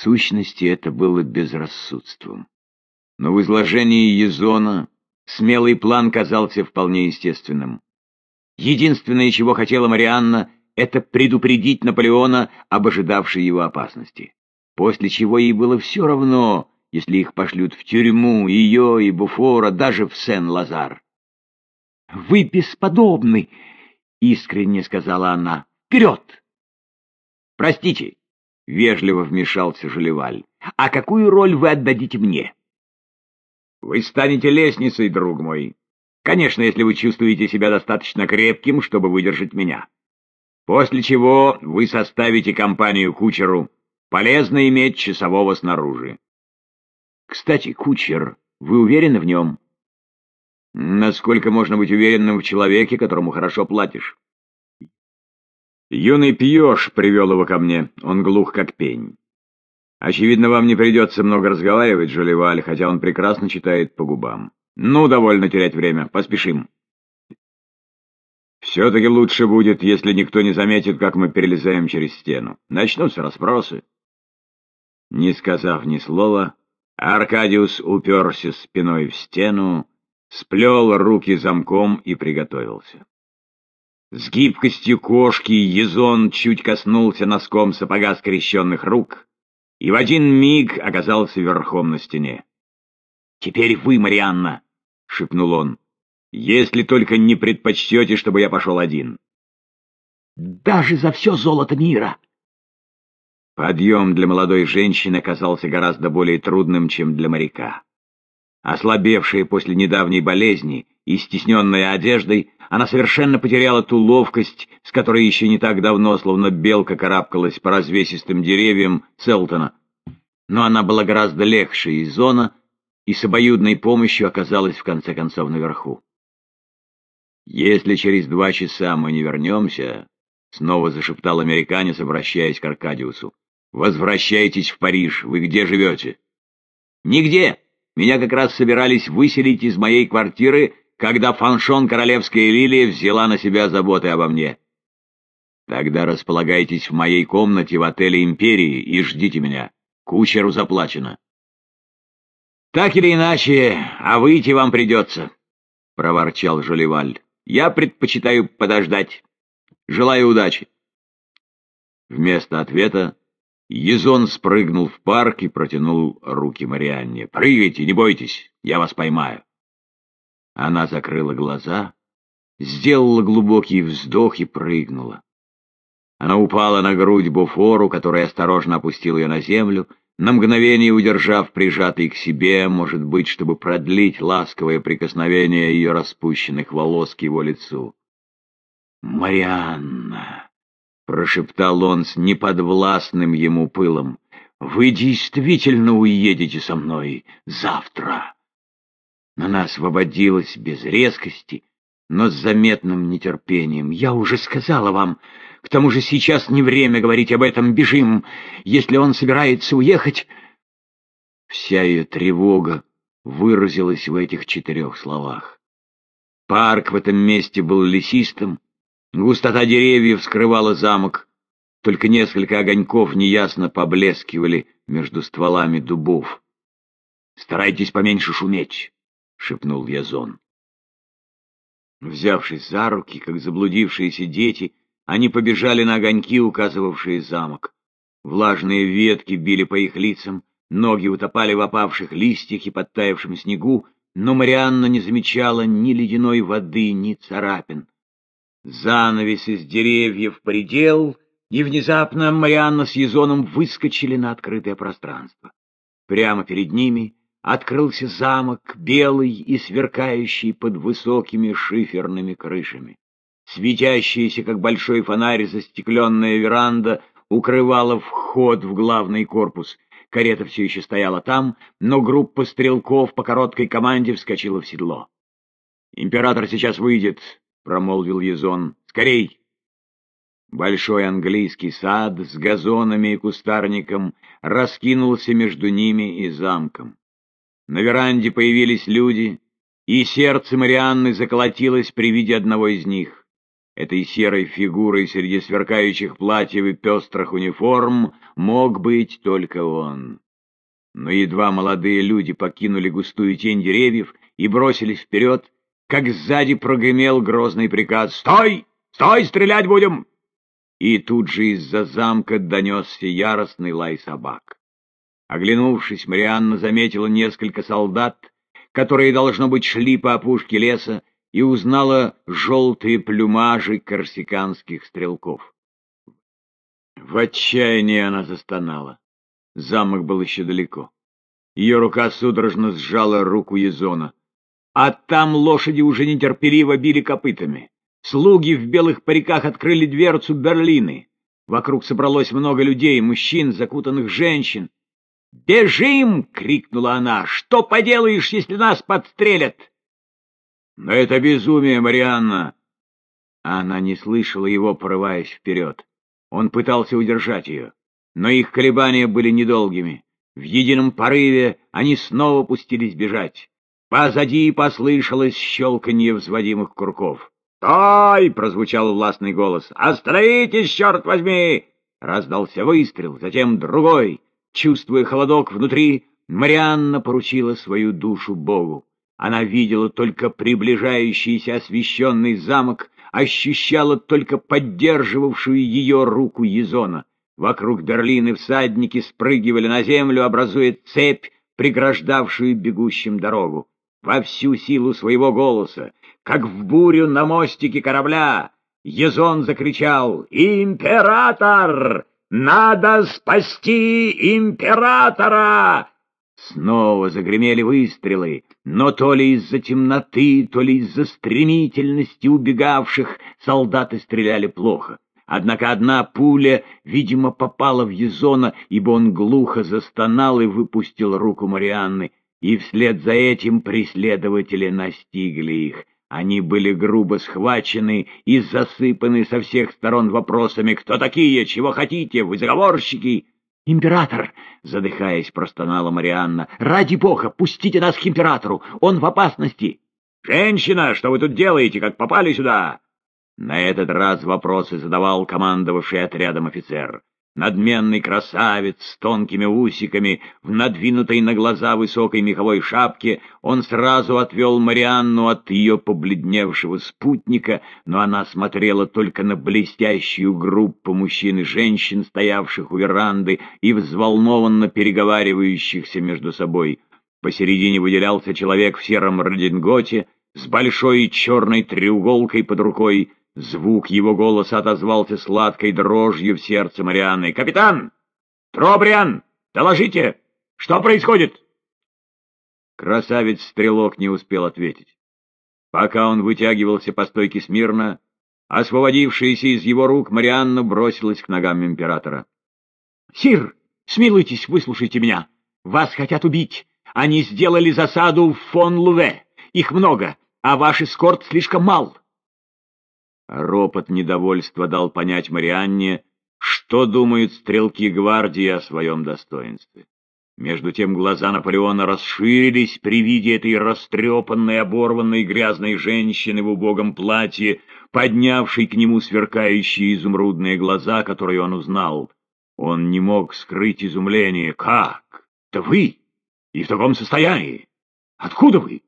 сущности, это было безрассудством. Но в изложении Езона смелый план казался вполне естественным. Единственное, чего хотела Марианна, это предупредить Наполеона об ожидавшей его опасности. После чего ей было все равно, если их пошлют в тюрьму, ее и Буфора, даже в Сен-Лазар. «Вы бесподобны!» — искренне сказала она. «Вперед!» «Простите!» — вежливо вмешался Желеваль. «А какую роль вы отдадите мне?» «Вы станете лестницей, друг мой. Конечно, если вы чувствуете себя достаточно крепким, чтобы выдержать меня. После чего вы составите компанию кучеру. Полезно иметь часового снаружи. Кстати, кучер, вы уверены в нем? Насколько можно быть уверенным в человеке, которому хорошо платишь? Юный пьеж привел его ко мне, он глух как пень. Очевидно, вам не придется много разговаривать, Жолеваль, хотя он прекрасно читает по губам. Ну, довольно терять время, поспешим. Все-таки лучше будет, если никто не заметит, как мы перелезаем через стену. Начнутся расспросы. Не сказав ни слова, Аркадиус уперся спиной в стену, сплел руки замком и приготовился. С гибкостью кошки Езон чуть коснулся носком сапога скрещенных рук и в один миг оказался верхом на стене. «Теперь вы, Марианна!» — шепнул он. «Если только не предпочтете, чтобы я пошел один». «Даже за все золото мира!» Подъем для молодой женщины оказался гораздо более трудным, чем для моряка. Ослабевшая после недавней болезни и стесненная одеждой, она совершенно потеряла ту ловкость, с которой еще не так давно, словно белка, карабкалась по развесистым деревьям Селтона. Но она была гораздо легче из зона, и с обоюдной помощью оказалась в конце концов наверху. «Если через два часа мы не вернемся», — снова зашептал американец, обращаясь к Аркадиусу, — «возвращайтесь в Париж. Вы где живете?» «Нигде. Меня как раз собирались выселить из моей квартиры, когда фаншон «Королевская лилия» взяла на себя заботы обо мне. Тогда располагайтесь в моей комнате в отеле «Империи» и ждите меня. Кучеру заплачено». «Так или иначе, а выйти вам придется», — проворчал Жолеваль. «Я предпочитаю подождать. Желаю удачи». Вместо ответа Езон спрыгнул в парк и протянул руки Марианне. «Прыгайте, не бойтесь, я вас поймаю». Она закрыла глаза, сделала глубокий вздох и прыгнула. Она упала на грудь Буфору, который осторожно опустил ее на землю, на мгновение удержав прижатый к себе, может быть, чтобы продлить ласковое прикосновение ее распущенных волос к его лицу. «Марианна!» — прошептал он с неподвластным ему пылом. «Вы действительно уедете со мной завтра!» Она освободилась без резкости, но с заметным нетерпением. «Я уже сказала вам, к тому же сейчас не время говорить об этом. Бежим. Если он собирается уехать...» Вся ее тревога выразилась в этих четырех словах. Парк в этом месте был лесистым, густота деревьев скрывала замок, только несколько огоньков неясно поблескивали между стволами дубов. «Старайтесь поменьше шуметь», — шепнул Язон. Взявшись за руки, как заблудившиеся дети, они побежали на огоньки, указывавшие замок. Влажные ветки били по их лицам, ноги утопали в опавших листьях и подтаявшем снегу, но Марианна не замечала ни ледяной воды, ни царапин. Занавес из деревьев предел, и внезапно Марианна с Езоном выскочили на открытое пространство. Прямо перед ними открылся замок, белый и сверкающий под высокими шиферными крышами. Светящаяся, как большой фонарь, застекленная веранда укрывала вход в главный корпус. Карета все еще стояла там, но группа стрелков по короткой команде вскочила в седло. «Император сейчас выйдет», — промолвил Езон. «Скорей!» Большой английский сад с газонами и кустарником раскинулся между ними и замком. На веранде появились люди, и сердце Марианны заколотилось при виде одного из них. Этой серой фигурой среди сверкающих платьев и пестрых униформ мог быть только он. Но едва молодые люди покинули густую тень деревьев и бросились вперед, как сзади прогремел грозный приказ «Стой! Стой! Стрелять будем!» И тут же из-за замка донесся яростный лай собак. Оглянувшись, Марианна заметила несколько солдат, которые, должно быть, шли по опушке леса, и узнала желтые плюмажи корсиканских стрелков. В отчаянии она застонала. Замок был еще далеко. Ее рука судорожно сжала руку Езона. А там лошади уже нетерпеливо били копытами. Слуги в белых париках открыли дверцу Берлины. Вокруг собралось много людей, мужчин, закутанных женщин. «Бежим!» — крикнула она. «Что поделаешь, если нас подстрелят?» «Но это безумие, Марианна!» Она не слышала его, порываясь вперед. Он пытался удержать ее, но их колебания были недолгими. В едином порыве они снова пустились бежать. Позади послышалось щелканье взводимых курков. «Стой!» — прозвучал властный голос. «Остановитесь, черт возьми!» Раздался выстрел, затем другой. Чувствуя холодок внутри, Марианна поручила свою душу Богу. Она видела только приближающийся освещенный замок, ощущала только поддерживавшую ее руку Езона. Вокруг Берлины всадники спрыгивали на землю, образуя цепь, преграждавшую бегущим дорогу. Во всю силу своего голоса, как в бурю на мостике корабля, Езон закричал «Император! Надо спасти императора!» Снова загремели выстрелы, но то ли из-за темноты, то ли из-за стремительности убегавших солдаты стреляли плохо. Однако одна пуля, видимо, попала в Езона, ибо он глухо застонал и выпустил руку Марианны, и вслед за этим преследователи настигли их. Они были грубо схвачены и засыпаны со всех сторон вопросами «Кто такие? Чего хотите? Вы заговорщики?» «Император!» — задыхаясь, простонала Марианна. «Ради бога, пустите нас к императору! Он в опасности!» «Женщина, что вы тут делаете, как попали сюда?» На этот раз вопросы задавал командовавший отрядом офицер. Надменный красавец с тонкими усиками, в надвинутой на глаза высокой меховой шапке, он сразу отвел Марианну от ее побледневшего спутника, но она смотрела только на блестящую группу мужчин и женщин, стоявших у веранды и взволнованно переговаривающихся между собой. Посередине выделялся человек в сером рединготе с большой черной треуголкой под рукой, Звук его голоса отозвался сладкой дрожью в сердце Марианны. «Капитан! Тробриан! Доложите! Что происходит?» Красавец-стрелок не успел ответить. Пока он вытягивался по стойке смирно, освободившаяся из его рук Марианна бросилась к ногам императора. «Сир, смилуйтесь, выслушайте меня. Вас хотят убить. Они сделали засаду в фон Луве. Их много, а ваш эскорт слишком мал. Ропот недовольства дал понять Марианне, что думают стрелки гвардии о своем достоинстве. Между тем глаза Наполеона расширились при виде этой растрепанной, оборванной, грязной женщины в убогом платье, поднявшей к нему сверкающие изумрудные глаза, которые он узнал. Он не мог скрыть изумление. «Как? Да вы? И в таком состоянии? Откуда вы?»